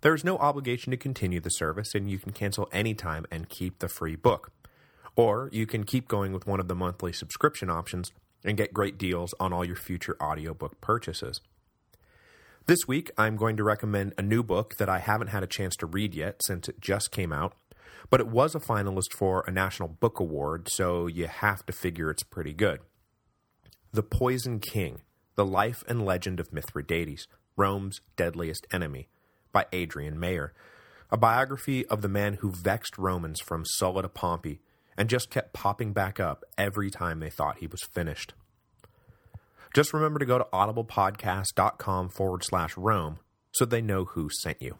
There is no obligation to continue the service, and you can cancel anytime and keep the free book. Or you can keep going with one of the monthly subscription options and get great deals on all your future audiobook purchases. This week, I'm going to recommend a new book that I haven't had a chance to read yet since it just came out, but it was a finalist for a National Book Award, so you have to figure it's pretty good. The Poison King, The Life and Legend of Mithridates, Rome's Deadliest Enemy, by Adrienne Mayor, a biography of the man who vexed Romans from Sulla to Pompey and just kept popping back up every time they thought he was finished. Just remember to go to audiblepodcast.com forward slash Rome so they know who sent you.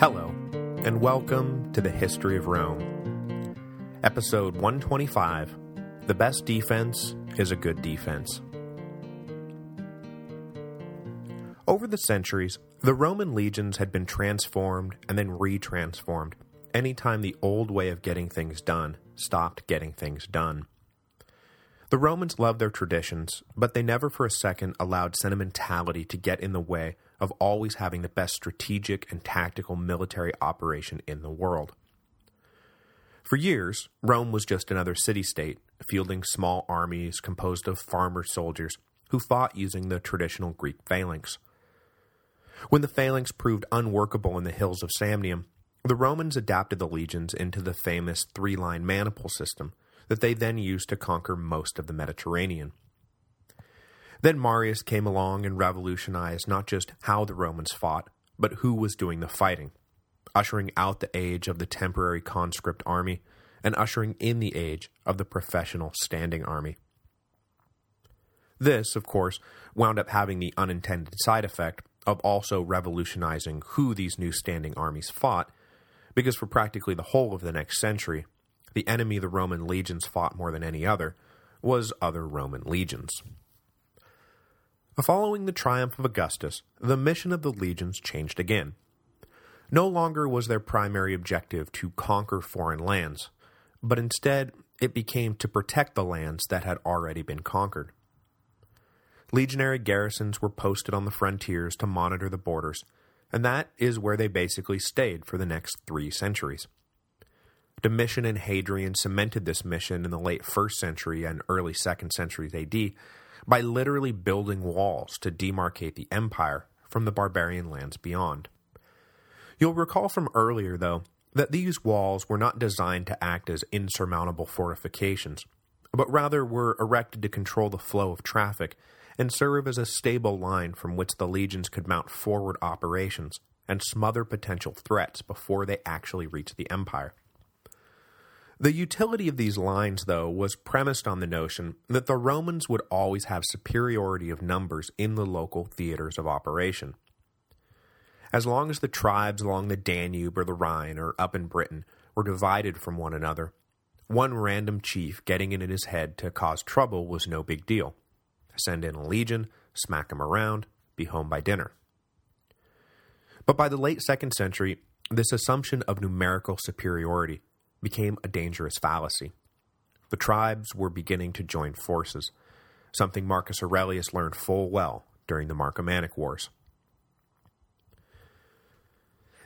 Hello, and welcome to the History of Rome. Episode 125, The Best Defense is a Good Defense. Over the centuries, the Roman legions had been transformed and then retransformed anytime the old way of getting things done stopped getting things done. The Romans loved their traditions, but they never for a second allowed sentimentality to get in the way of always having the best strategic and tactical military operation in the world. For years, Rome was just another city-state, fielding small armies composed of farmer soldiers who fought using the traditional Greek phalanx. When the phalanx proved unworkable in the hills of Samnium, the Romans adapted the legions into the famous three-line maniple system that they then used to conquer most of the Mediterranean. Then Marius came along and revolutionized not just how the Romans fought, but who was doing the fighting, ushering out the age of the temporary conscript army and ushering in the age of the professional standing army. This, of course, wound up having the unintended side effect of also revolutionizing who these new standing armies fought, because for practically the whole of the next century, the enemy the Roman legions fought more than any other was other Roman legions. Following the triumph of Augustus, the mission of the legions changed again. No longer was their primary objective to conquer foreign lands, but instead it became to protect the lands that had already been conquered. Legionary garrisons were posted on the frontiers to monitor the borders, and that is where they basically stayed for the next three centuries. Domitian and Hadrian cemented this mission in the late 1st century and early 2nd centuries AD by literally building walls to demarcate the empire from the barbarian lands beyond. You'll recall from earlier, though, that these walls were not designed to act as insurmountable fortifications, but rather were erected to control the flow of traffic and serve as a stable line from which the legions could mount forward operations and smother potential threats before they actually reached the empire. The utility of these lines, though, was premised on the notion that the Romans would always have superiority of numbers in the local theaters of operation. As long as the tribes along the Danube or the Rhine or up in Britain were divided from one another, one random chief getting it in his head to cause trouble was no big deal send in a legion, smack them around, be home by dinner. But by the late 2nd century, this assumption of numerical superiority became a dangerous fallacy. The tribes were beginning to join forces, something Marcus Aurelius learned full well during the Marcomannic Wars.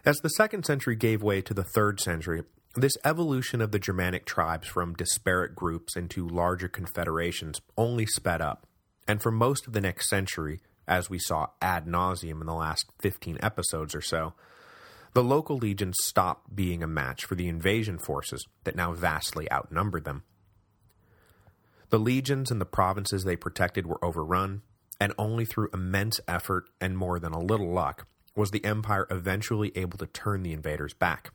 As the 2nd century gave way to the 3rd century, this evolution of the Germanic tribes from disparate groups into larger confederations only sped up and for most of the next century, as we saw ad nauseum in the last 15 episodes or so, the local legions stopped being a match for the invasion forces that now vastly outnumbered them. The legions and the provinces they protected were overrun, and only through immense effort and more than a little luck was the empire eventually able to turn the invaders back.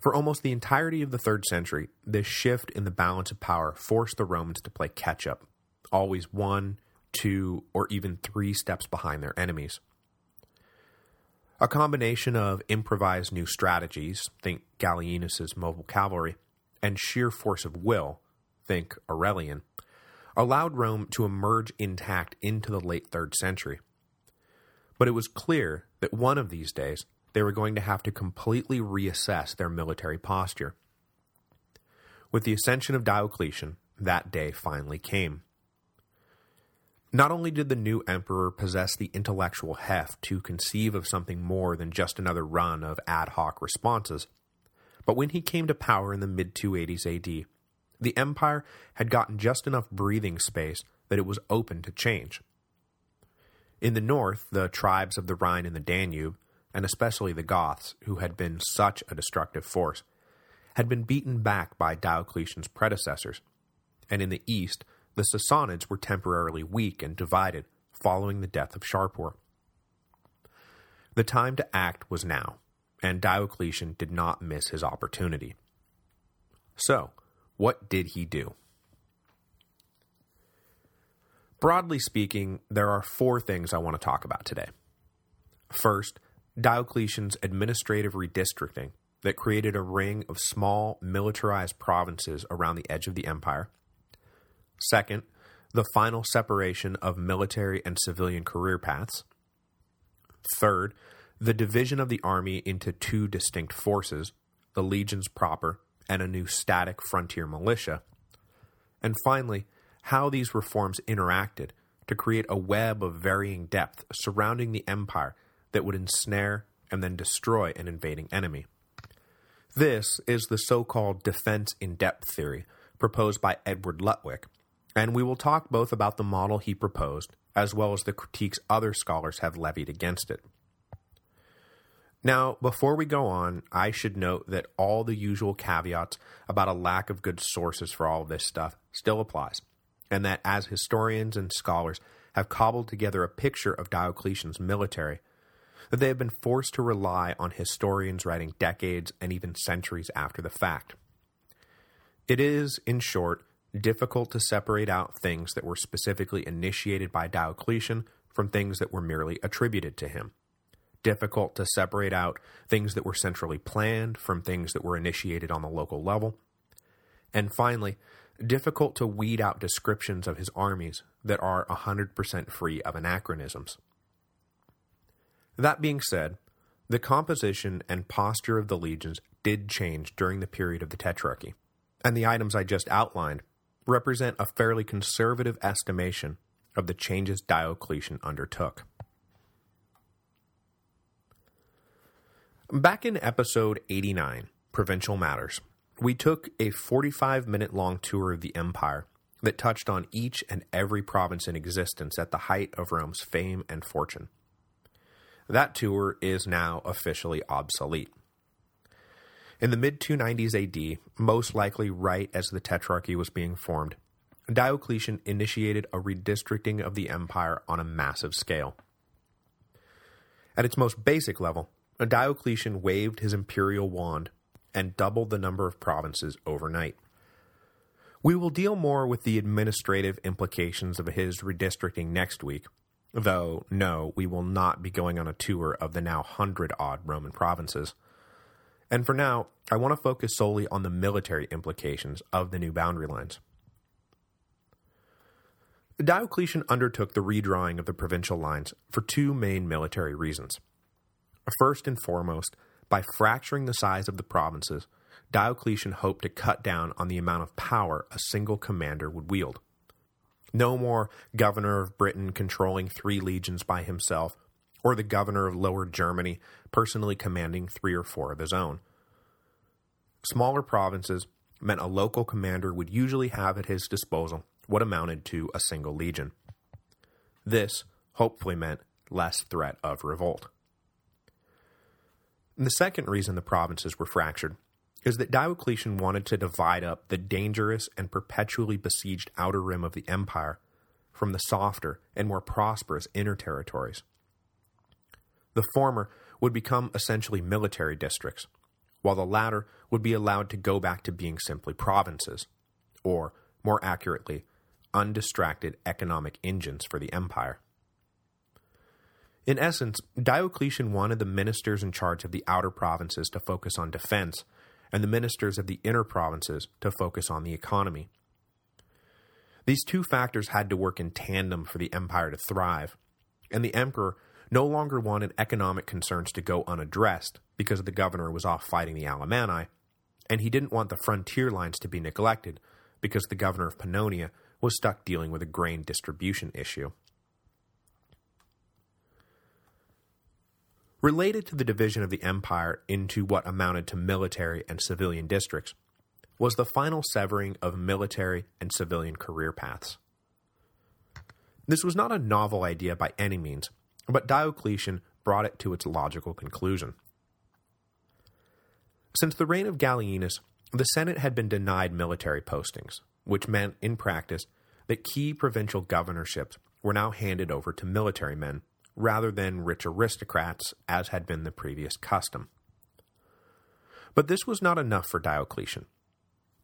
For almost the entirety of the 3rd century, this shift in the balance of power forced the Romans to play catch-up always one, two, or even three steps behind their enemies. A combination of improvised new strategies, think Gallienus's mobile cavalry, and sheer force of will, think Aurelian, allowed Rome to emerge intact into the late 3rd century. But it was clear that one of these days they were going to have to completely reassess their military posture. With the ascension of Diocletian, that day finally came. Not only did the new emperor possess the intellectual heft to conceive of something more than just another run of ad hoc responses, but when he came to power in the mid-280s AD, the empire had gotten just enough breathing space that it was open to change. In the north, the tribes of the Rhine and the Danube, and especially the Goths, who had been such a destructive force, had been beaten back by Diocletian's predecessors, and in the east, the Sassanids were temporarily weak and divided following the death of Shapur. The time to act was now, and Diocletian did not miss his opportunity. So, what did he do? Broadly speaking, there are four things I want to talk about today. First, Diocletian's administrative redistricting that created a ring of small, militarized provinces around the edge of the empire. Second, the final separation of military and civilian career paths. Third, the division of the army into two distinct forces, the legions proper and a new static frontier militia. And finally, how these reforms interacted to create a web of varying depth surrounding the empire that would ensnare and then destroy an invading enemy. This is the so-called defense in depth theory proposed by Edward Luttwak, and we will talk both about the model he proposed as well as the critiques other scholars have levied against it. Now, before we go on, I should note that all the usual caveats about a lack of good sources for all of this stuff still applies, and that as historians and scholars have cobbled together a picture of Diocletian's military, that they have been forced to rely on historians writing decades and even centuries after the fact. It is, in short, difficult to separate out things that were specifically initiated by Diocletian from things that were merely attributed to him difficult to separate out things that were centrally planned from things that were initiated on the local level. And finally, difficult to weed out descriptions of his armies that are 100% free of anachronisms. That being said, the composition and posture of the legions did change during the period of the Tetrarchy, and the items I just outlined represent a fairly conservative estimation of the changes Diocletian undertook. Back in episode 89, Provincial Matters, we took a 45-minute-long tour of the empire that touched on each and every province in existence at the height of Rome's fame and fortune. That tour is now officially obsolete. In the mid-290s AD, most likely right as the Tetrarchy was being formed, Diocletian initiated a redistricting of the empire on a massive scale. At its most basic level, Diocletian waved his imperial wand and doubled the number of provinces overnight. We will deal more with the administrative implications of his redistricting next week, though, no, we will not be going on a tour of the now hundred-odd Roman provinces. And for now, I want to focus solely on the military implications of the new boundary lines. Diocletian undertook the redrawing of the provincial lines for two main military reasons. First and foremost, by fracturing the size of the provinces, Diocletian hoped to cut down on the amount of power a single commander would wield. No more governor of Britain controlling three legions by himself, or the governor of Lower Germany personally commanding three or four of his own. Smaller provinces meant a local commander would usually have at his disposal what amounted to a single legion. This hopefully meant less threat of revolt. And the second reason the provinces were fractured is that Diocletian wanted to divide up the dangerous and perpetually besieged outer rim of the empire from the softer and more prosperous inner territories. The former would become essentially military districts, while the latter would be allowed to go back to being simply provinces, or, more accurately, undistracted economic engines for the empire. In essence, Diocletian wanted the ministers in charge of the outer provinces to focus on defense, and the ministers of the inner provinces to focus on the economy. These two factors had to work in tandem for the empire to thrive, and the emperor no longer wanted economic concerns to go unaddressed because the governor was off fighting the Alemanni, and he didn't want the frontier lines to be neglected because the governor of Pannonia was stuck dealing with a grain distribution issue. Related to the division of the empire into what amounted to military and civilian districts was the final severing of military and civilian career paths. This was not a novel idea by any means, but Diocletian brought it to its logical conclusion. Since the reign of Gallienus, the Senate had been denied military postings, which meant, in practice, that key provincial governorships were now handed over to military men, rather than rich aristocrats, as had been the previous custom. But this was not enough for Diocletian.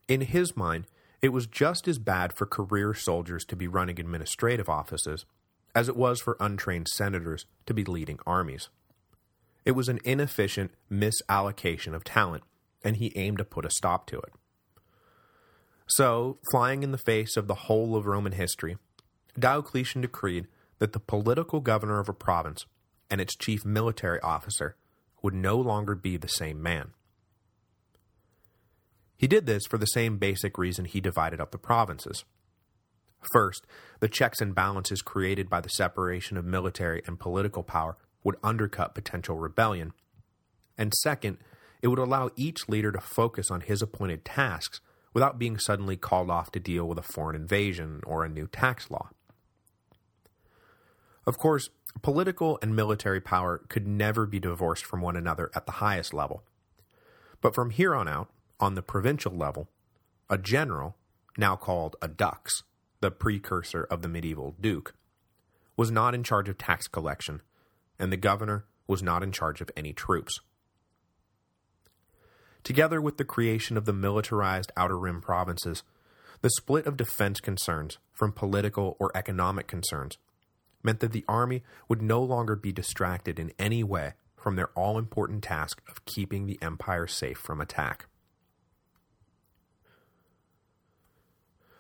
In his mind, it was just as bad for career soldiers to be running administrative offices as it was for untrained senators to be leading armies. It was an inefficient misallocation of talent, and he aimed to put a stop to it. So, flying in the face of the whole of Roman history, Diocletian decreed that the political governor of a province and its chief military officer would no longer be the same man. He did this for the same basic reason he divided up the provinces. First, the checks and balances created by the separation of military and political power would undercut potential rebellion. And second, it would allow each leader to focus on his appointed tasks without being suddenly called off to deal with a foreign invasion or a new tax law. Of course, political and military power could never be divorced from one another at the highest level. But from here on out, on the provincial level, a general, now called a dux, the precursor of the medieval duke, was not in charge of tax collection, and the governor was not in charge of any troops. Together with the creation of the militarized Outer Rim provinces, the split of defense concerns from political or economic concerns meant that the army would no longer be distracted in any way from their all-important task of keeping the empire safe from attack.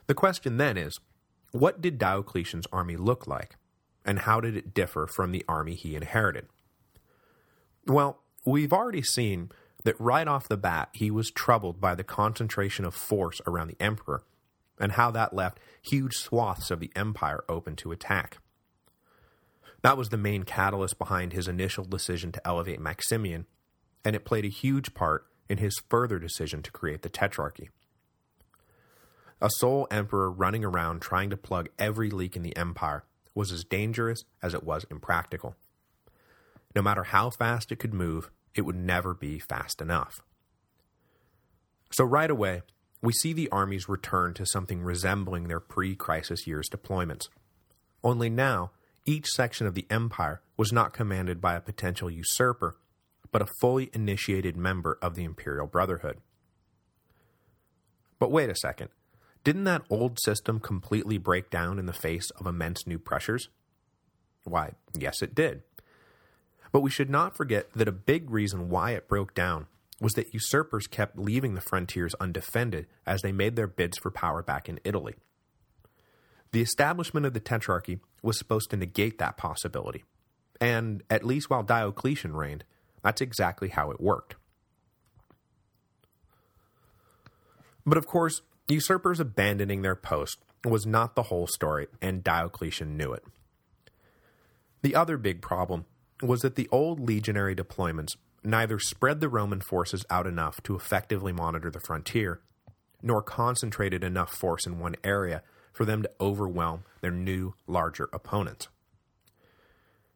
The question then is, what did Diocletian's army look like, and how did it differ from the army he inherited? Well, we've already seen that right off the bat he was troubled by the concentration of force around the emperor, and how that left huge swaths of the empire open to attack. That was the main catalyst behind his initial decision to elevate Maximian, and it played a huge part in his further decision to create the Tetrarchy. A sole emperor running around trying to plug every leak in the empire was as dangerous as it was impractical. No matter how fast it could move, it would never be fast enough. So right away, we see the armies return to something resembling their pre-crisis years deployments. Only now, each section of the empire was not commanded by a potential usurper, but a fully initiated member of the Imperial Brotherhood. But wait a second, didn't that old system completely break down in the face of immense new pressures? Why, yes it did. But we should not forget that a big reason why it broke down was that usurpers kept leaving the frontiers undefended as they made their bids for power back in Italy. The establishment of the Tetrarchy was supposed to negate that possibility, and at least while Diocletian reigned, that's exactly how it worked. But of course, Usurpers abandoning their post was not the whole story, and Diocletian knew it. The other big problem was that the old legionary deployments neither spread the Roman forces out enough to effectively monitor the frontier, nor concentrated enough force in one area for them to overwhelm their new, larger opponents.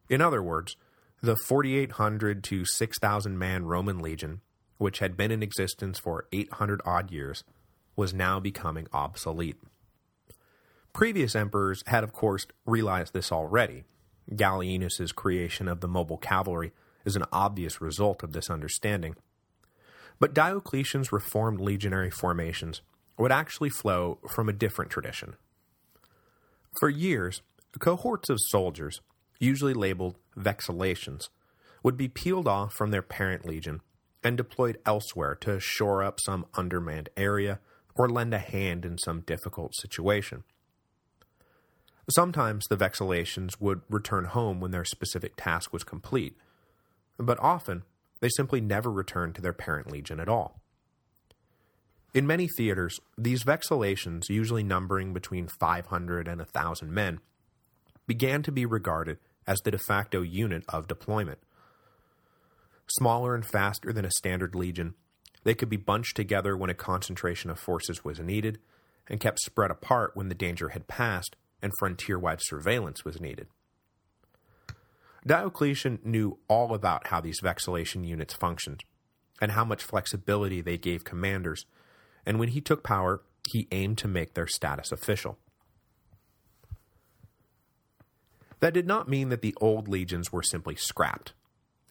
In other words, the 4,800 to 6,000 man Roman legion, which had been in existence for 800 odd years, was now becoming obsolete. Previous emperors had of course realized this already. Gallienus's creation of the mobile cavalry is an obvious result of this understanding. But Diocletian's reformed legionary formations would actually flow from a different tradition. For years, cohorts of soldiers, usually labeled vexillations, would be peeled off from their parent legion and deployed elsewhere to shore up some undermanned area or lend a hand in some difficult situation. Sometimes the Vexillations would return home when their specific task was complete, but often they simply never returned to their parent legion at all. In many theaters, these vexillations, usually numbering between 500 and 1,000 men, began to be regarded as the de facto unit of deployment. Smaller and faster than a standard legion, they could be bunched together when a concentration of forces was needed, and kept spread apart when the danger had passed and frontier-wide surveillance was needed. Diocletian knew all about how these vexillation units functioned, and how much flexibility they gave commanders and when he took power, he aimed to make their status official. That did not mean that the old legions were simply scrapped,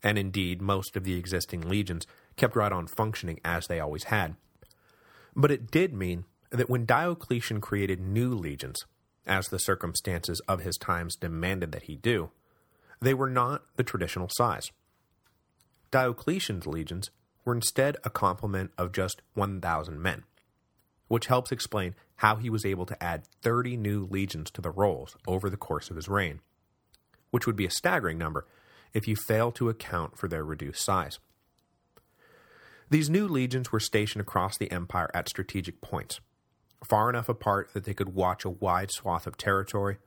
and indeed most of the existing legions kept right on functioning as they always had. But it did mean that when Diocletian created new legions, as the circumstances of his times demanded that he do, they were not the traditional size. Diocletian's legions were instead a complement of just 1,000 men, which helps explain how he was able to add 30 new legions to the rolls over the course of his reign, which would be a staggering number if you fail to account for their reduced size. These new legions were stationed across the empire at strategic points, far enough apart that they could watch a wide swath of territory,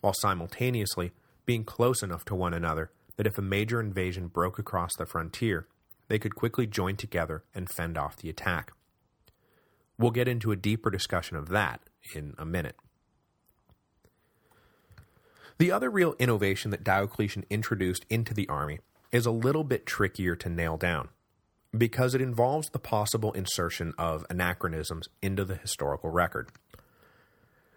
while simultaneously being close enough to one another that if a major invasion broke across the frontier, they could quickly join together and fend off the attack. We'll get into a deeper discussion of that in a minute. The other real innovation that Diocletian introduced into the army is a little bit trickier to nail down, because it involves the possible insertion of anachronisms into the historical record.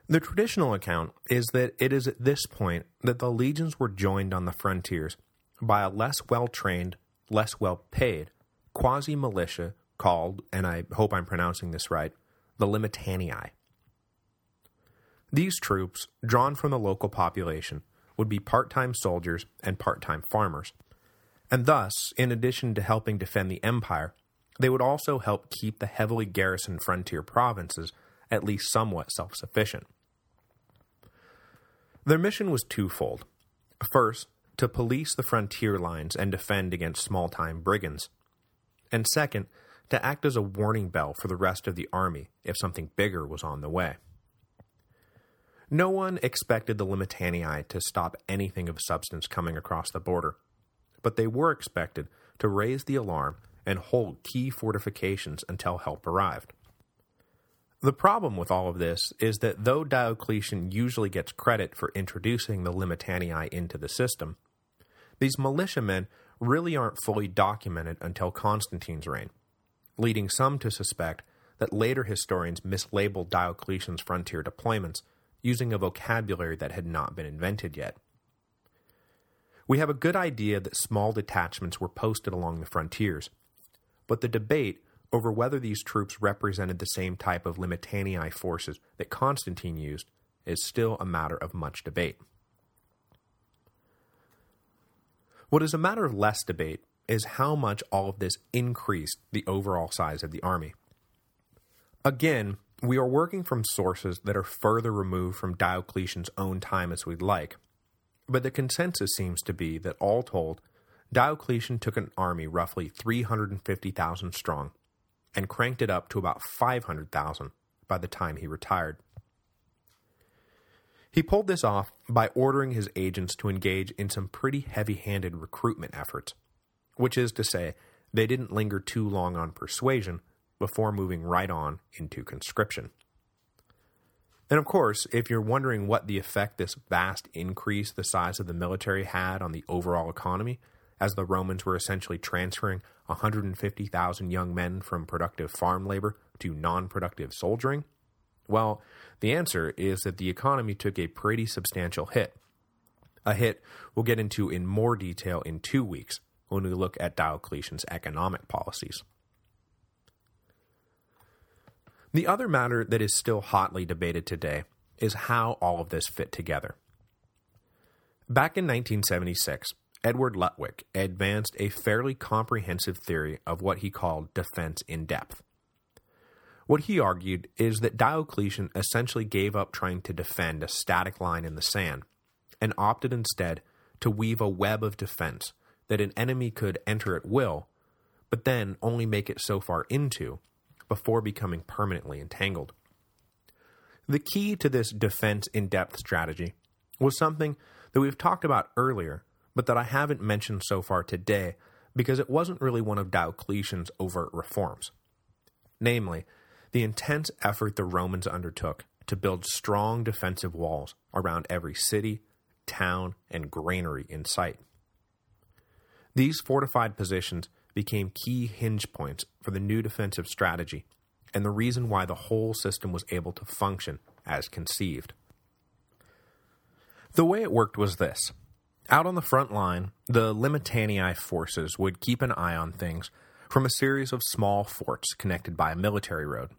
The traditional account is that it is at this point that the legions were joined on the frontiers by a less well-trained, less well-paid, quasi-militia called, and I hope I'm pronouncing this right, the Limitanei. These troops, drawn from the local population, would be part-time soldiers and part-time farmers, and thus, in addition to helping defend the empire, they would also help keep the heavily garrisoned frontier provinces at least somewhat self-sufficient. Their mission was twofold. First, to police the frontier lines and defend against small-time brigands. And second, to act as a warning bell for the rest of the army if something bigger was on the way. No one expected the Limitanei to stop anything of substance coming across the border, but they were expected to raise the alarm and hold key fortifications until help arrived. The problem with all of this is that though Diocletian usually gets credit for introducing the Limitanei into the system, these militiamen really aren't fully documented until Constantine's reign, leading some to suspect that later historians mislabeled Diocletian's frontier deployments using a vocabulary that had not been invented yet. We have a good idea that small detachments were posted along the frontiers, but the debate over whether these troops represented the same type of Limitanei forces that Constantine used is still a matter of much debate. What is a matter of less debate is how much all of this increased the overall size of the army. Again, we are working from sources that are further removed from Diocletian's own time as we'd like, but the consensus seems to be that all told, Diocletian took an army roughly 350,000 strong and cranked it up to about 500,000 by the time he retired. He pulled this off by ordering his agents to engage in some pretty heavy-handed recruitment efforts, which is to say, they didn't linger too long on persuasion before moving right on into conscription. And of course, if you're wondering what the effect this vast increase the size of the military had on the overall economy, as the Romans were essentially transferring 150,000 young men from productive farm labor to non-productive soldiering, well, the answer is that the economy took a pretty substantial hit. A hit we'll get into in more detail in two weeks when we look at Diocletian's economic policies. The other matter that is still hotly debated today is how all of this fit together. Back in 1976, Edward Luttwak advanced a fairly comprehensive theory of what he called defense in depth. What he argued is that Diocletian essentially gave up trying to defend a static line in the sand, and opted instead to weave a web of defense that an enemy could enter at will, but then only make it so far into before becoming permanently entangled. The key to this defense-in-depth strategy was something that we've talked about earlier, but that I haven't mentioned so far today because it wasn't really one of Diocletian's overt reforms. Namely, the intense effort the Romans undertook to build strong defensive walls around every city, town, and granary in sight. These fortified positions became key hinge points for the new defensive strategy and the reason why the whole system was able to function as conceived. The way it worked was this. Out on the front line, the Limitanei forces would keep an eye on things from a series of small forts connected by a military road.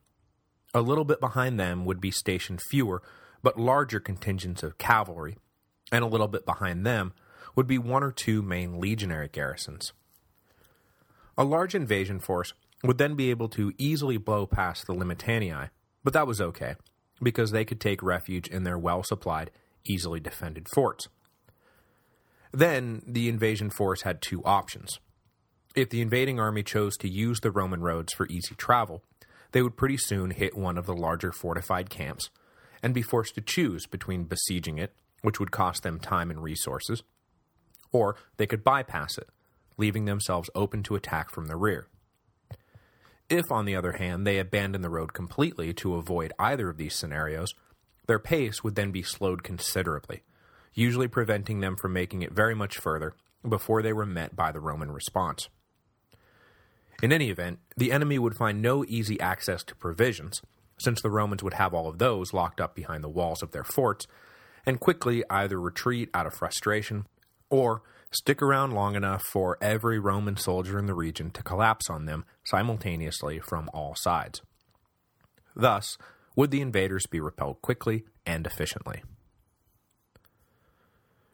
A little bit behind them would be stationed fewer, but larger contingents of cavalry, and a little bit behind them would be one or two main legionary garrisons. A large invasion force would then be able to easily blow past the Limitanei, but that was okay, because they could take refuge in their well-supplied, easily defended forts. Then, the invasion force had two options. If the invading army chose to use the Roman roads for easy travel, they would pretty soon hit one of the larger fortified camps, and be forced to choose between besieging it, which would cost them time and resources, or they could bypass it, leaving themselves open to attack from the rear. If, on the other hand, they abandoned the road completely to avoid either of these scenarios, their pace would then be slowed considerably, usually preventing them from making it very much further before they were met by the Roman response. In any event, the enemy would find no easy access to provisions, since the Romans would have all of those locked up behind the walls of their forts, and quickly either retreat out of frustration, or stick around long enough for every Roman soldier in the region to collapse on them simultaneously from all sides. Thus, would the invaders be repelled quickly and efficiently.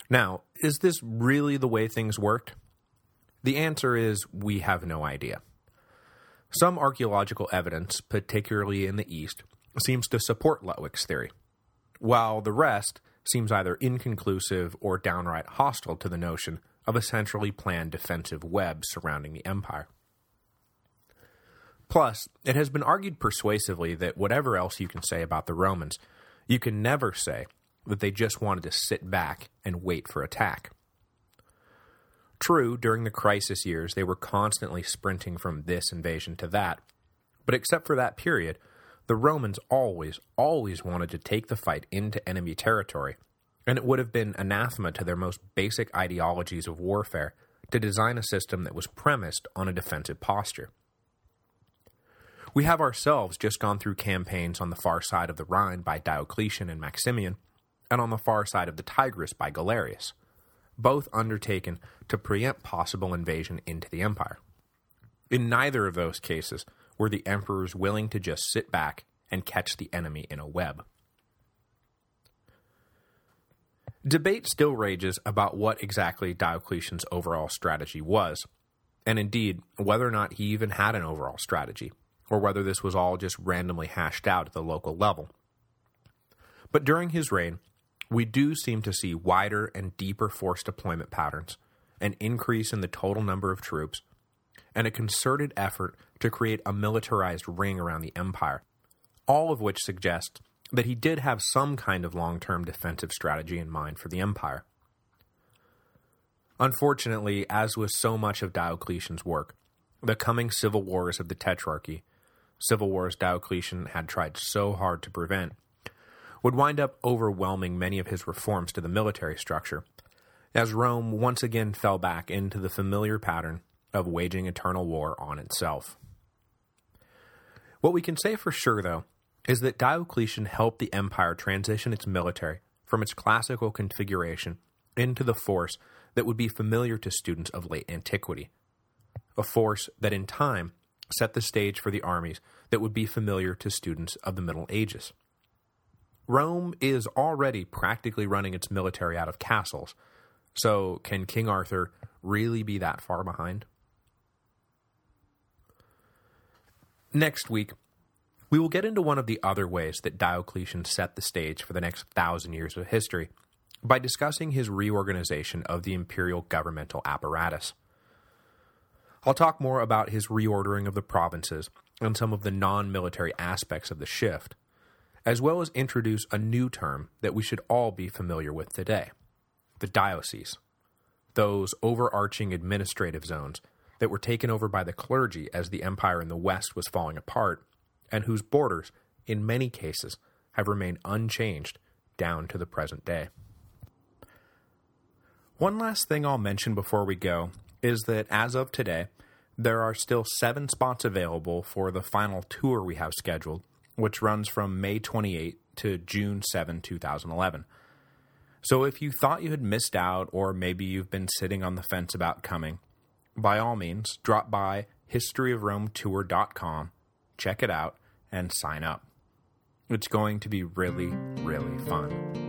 Now, is this really the way things worked? The answer is we have no idea. Some archaeological evidence, particularly in the East, seems to support Luttwak's theory, while the rest seems either inconclusive or downright hostile to the notion of a centrally planned defensive web surrounding the empire. Plus, it has been argued persuasively that whatever else you can say about the Romans, you can never say that they just wanted to sit back and wait for attack. True, during the crisis years, they were constantly sprinting from this invasion to that, but except for that period, the Romans always, always wanted to take the fight into enemy territory, and it would have been anathema to their most basic ideologies of warfare to design a system that was premised on a defensive posture. We have ourselves just gone through campaigns on the far side of the Rhine by Diocletian and Maximian, and on the far side of the Tigris by Galerius, both undertaken to preempt possible invasion into the empire. In neither of those cases were the emperors willing to just sit back and catch the enemy in a web. Debate still rages about what exactly Diocletian's overall strategy was, and indeed, whether or not he even had an overall strategy, or whether this was all just randomly hashed out at the local level. But during his reign, we do seem to see wider and deeper force deployment patterns, an increase in the total number of troops, and a concerted effort to create a militarized ring around the empire, all of which suggest that he did have some kind of long-term defensive strategy in mind for the empire. Unfortunately, as with so much of Diocletian's work, the coming civil wars of the Tetrarchy, civil wars Diocletian had tried so hard to prevent, would wind up overwhelming many of his reforms to the military structure, as Rome once again fell back into the familiar pattern of waging eternal war on itself. What we can say for sure, though, is that Diocletian helped the empire transition its military from its classical configuration into the force that would be familiar to students of late antiquity, a force that in time set the stage for the armies that would be familiar to students of the Middle Ages. Rome is already practically running its military out of castles, So can King Arthur really be that far behind? Next week, we will get into one of the other ways that Diocletian set the stage for the next thousand years of history by discussing his reorganization of the imperial governmental apparatus. I'll talk more about his reordering of the provinces and some of the non-military aspects of the shift, as well as introduce a new term that we should all be familiar with today, the diocese, those overarching administrative zones that were taken over by the clergy as the empire in the west was falling apart, and whose borders, in many cases, have remained unchanged down to the present day. One last thing I'll mention before we go is that as of today, there are still seven spots available for the final tour we have scheduled, which runs from May 28 to June 7, 2011. So if you thought you had missed out or maybe you've been sitting on the fence about coming, by all means, drop by historyofrometour.com, check it out, and sign up. It's going to be really, really fun.